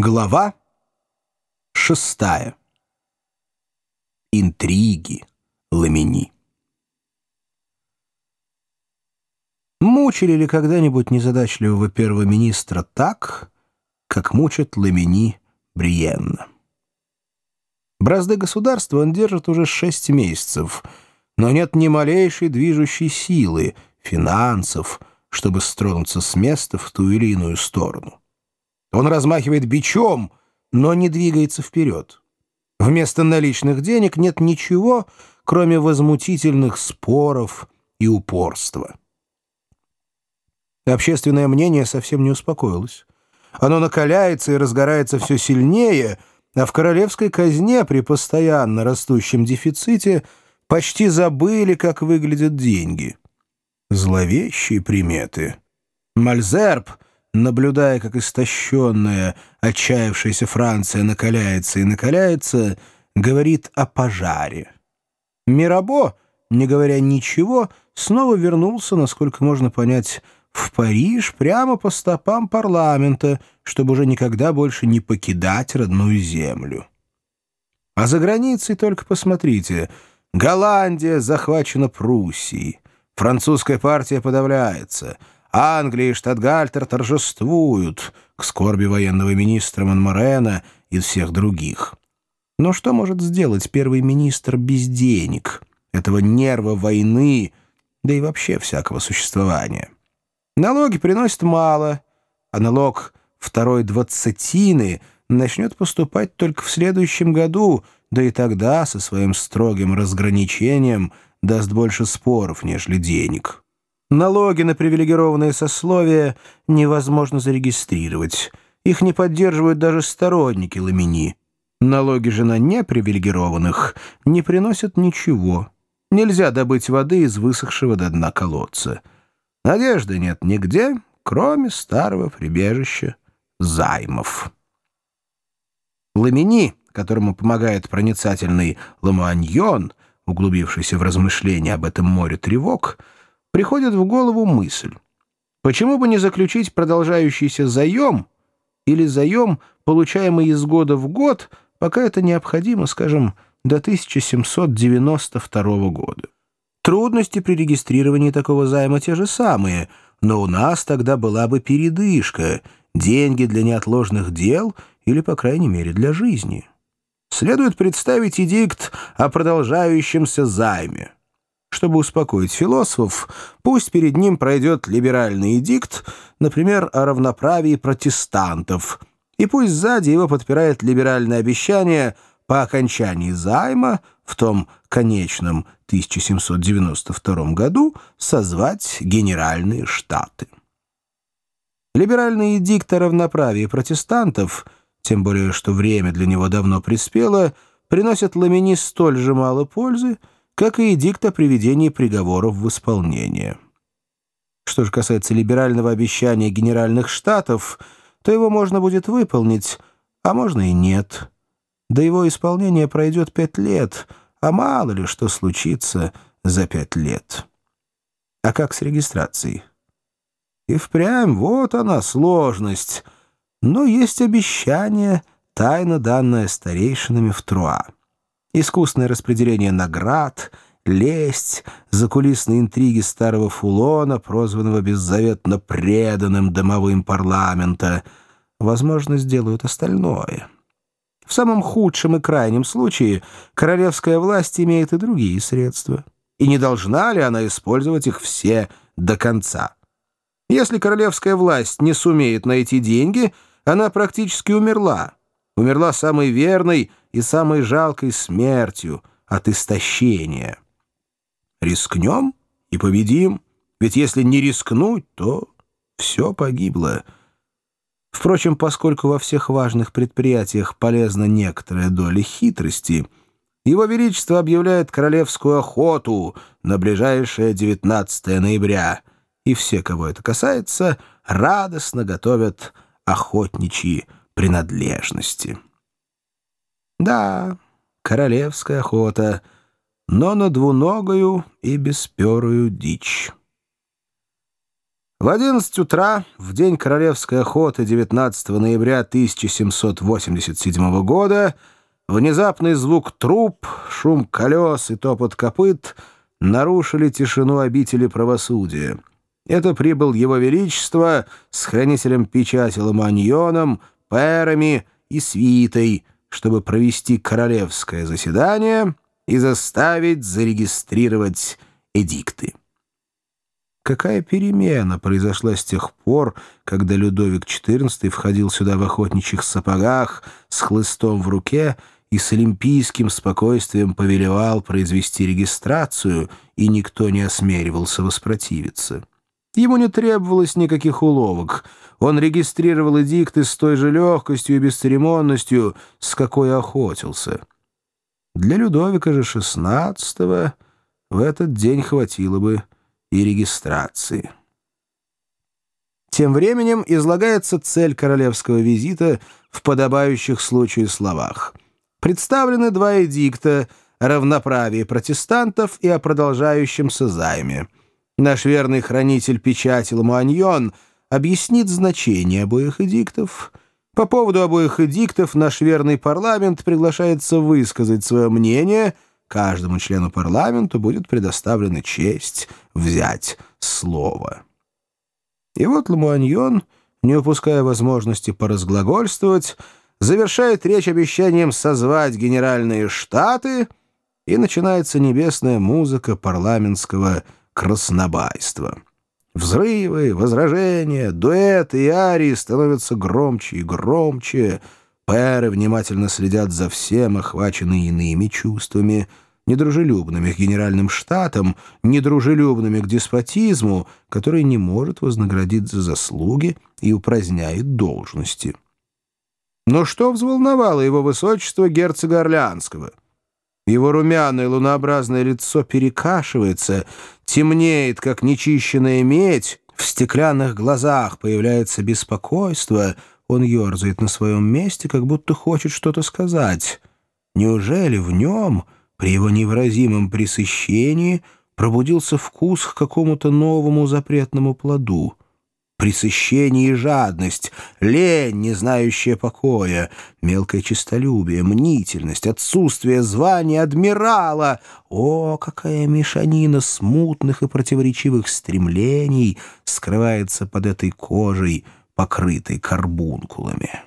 Глава шестая. Интриги Ламини. Мучили ли когда-нибудь незадачливого первого министра так, как мучит Ламини Бриенна? Бразды государства он держит уже шесть месяцев, но нет ни малейшей движущей силы, финансов, чтобы стронуться с места в ту или иную сторону. Он размахивает бичом, но не двигается вперед. Вместо наличных денег нет ничего, кроме возмутительных споров и упорства. Общественное мнение совсем не успокоилось. Оно накаляется и разгорается все сильнее, а в королевской казне при постоянно растущем дефиците почти забыли, как выглядят деньги. Зловещие приметы. Мальзерб — наблюдая, как истощенная, отчаявшаяся Франция накаляется и накаляется, говорит о пожаре. Мирабо, не говоря ничего, снова вернулся, насколько можно понять, в Париж прямо по стопам парламента, чтобы уже никогда больше не покидать родную землю. А за границей только посмотрите. Голландия захвачена Пруссией. Французская партия подавляется — Англия и Штатгальтер торжествуют к скорби военного министра Монморена и всех других. Но что может сделать первый министр без денег, этого нерва войны, да и вообще всякого существования? Налоги приносят мало, а налог второй двадцатины начнет поступать только в следующем году, да и тогда со своим строгим разграничением даст больше споров, нежели денег». Налоги на привилегированные сословия невозможно зарегистрировать. Их не поддерживают даже сторонники Ламини. Налоги же на непривилегированных не приносят ничего. Нельзя добыть воды из высохшего до дна колодца. Надежды нет нигде, кроме старого прибежища займов. Ламини, которому помогает проницательный Ламуаньон, углубившийся в размышления об этом море тревог, — приходит в голову мысль. Почему бы не заключить продолжающийся заем или заем, получаемый из года в год, пока это необходимо, скажем, до 1792 года? Трудности при регистрировании такого займа те же самые, но у нас тогда была бы передышка, деньги для неотложных дел или, по крайней мере, для жизни. Следует представить эдикт о продолжающемся займе. Чтобы успокоить философов, пусть перед ним пройдет либеральный эдикт, например, о равноправии протестантов, и пусть сзади его подпирает либеральное обещание по окончании займа в том конечном 1792 году созвать Генеральные Штаты. Либеральный эдикт о равноправии протестантов, тем более что время для него давно приспело, приносит Ламини столь же мало пользы, как и эдикт о приведении приговоров в исполнение. Что же касается либерального обещания Генеральных Штатов, то его можно будет выполнить, а можно и нет. До его исполнения пройдет пять лет, а мало ли что случится за пять лет. А как с регистрацией? И впрямь вот она, сложность. Но есть обещание, тайно данное старейшинами в Труа искусное распределение наград, лесть, закулисные интриги старого Фулона, прозванного беззаветно преданным домовым парламента, возможно, сделают остальное. В самом худшем и крайнем случае королевская власть имеет и другие средства. И не должна ли она использовать их все до конца? Если королевская власть не сумеет найти деньги, она практически умерла. Умерла самой верной и самой жалкой смертью от истощения. Рискнем и победим, ведь если не рискнуть, то все погибло. Впрочем, поскольку во всех важных предприятиях полезна некоторая доля хитрости, его Величество объявляет королевскую охоту на ближайшее 19 ноября, и все, кого это касается, радостно готовят охотничьи принадлежности. Да, королевская охота, но на двуногую и бесперую дичь. В 11 утра, в день королевской охоты 19 ноября 1787 года, внезапный звук труп, шум колес и топот копыт нарушили тишину обители правосудия. Это прибыл его величество с хранителем печати Ламаньоном, пэрами и свитой, чтобы провести королевское заседание и заставить зарегистрировать эдикты. Какая перемена произошла с тех пор, когда Людовик XIV входил сюда в охотничьих сапогах, с хлыстом в руке и с олимпийским спокойствием повелевал произвести регистрацию, и никто не осмеривался воспротивиться. Ему не требовалось никаких уловок. Он регистрировал эдикты с той же легкостью и бесцеремонностью, с какой охотился. Для Людовика же XVI в этот день хватило бы и регистрации. Тем временем излагается цель королевского визита в подобающих случаю словах. Представлены два эдикта равноправии протестантов и о продолжающемся займе. Наш верный хранитель печати Ламуаньон объяснит значение обоих эдиктов. По поводу обоих эдиктов наш верный парламент приглашается высказать свое мнение — каждому члену парламента будет предоставлена честь взять слово. И вот Ламуаньон, не упуская возможности поразглагольствовать, завершает речь обещанием созвать генеральные штаты, и начинается небесная музыка парламентского краснобайства. Взрывы, возражения, дуэты и арии становятся громче и громче — Пэры внимательно следят за всем, охваченные иными чувствами, недружелюбными к генеральным штатам, недружелюбными к деспотизму, который не может вознаградить за заслуги и упраздняет должности. Но что взволновало его высочество герцога Орлеанского? Его румяное лунообразное лицо перекашивается, темнеет, как нечищенная медь, в стеклянных глазах появляется беспокойство — он ерзает на своем месте, как будто хочет что-то сказать. Неужели в нем, при его невыразимом пресыщении, пробудился вкус к какому-то новому запретному плоду? Пресыщение и жадность, лень, не знающая покоя, мелкое честолюбие, мнительность, отсутствие звания адмирала. О, какая мешанина смутных и противоречивых стремлений скрывается под этой кожей — покрытый карбункулами.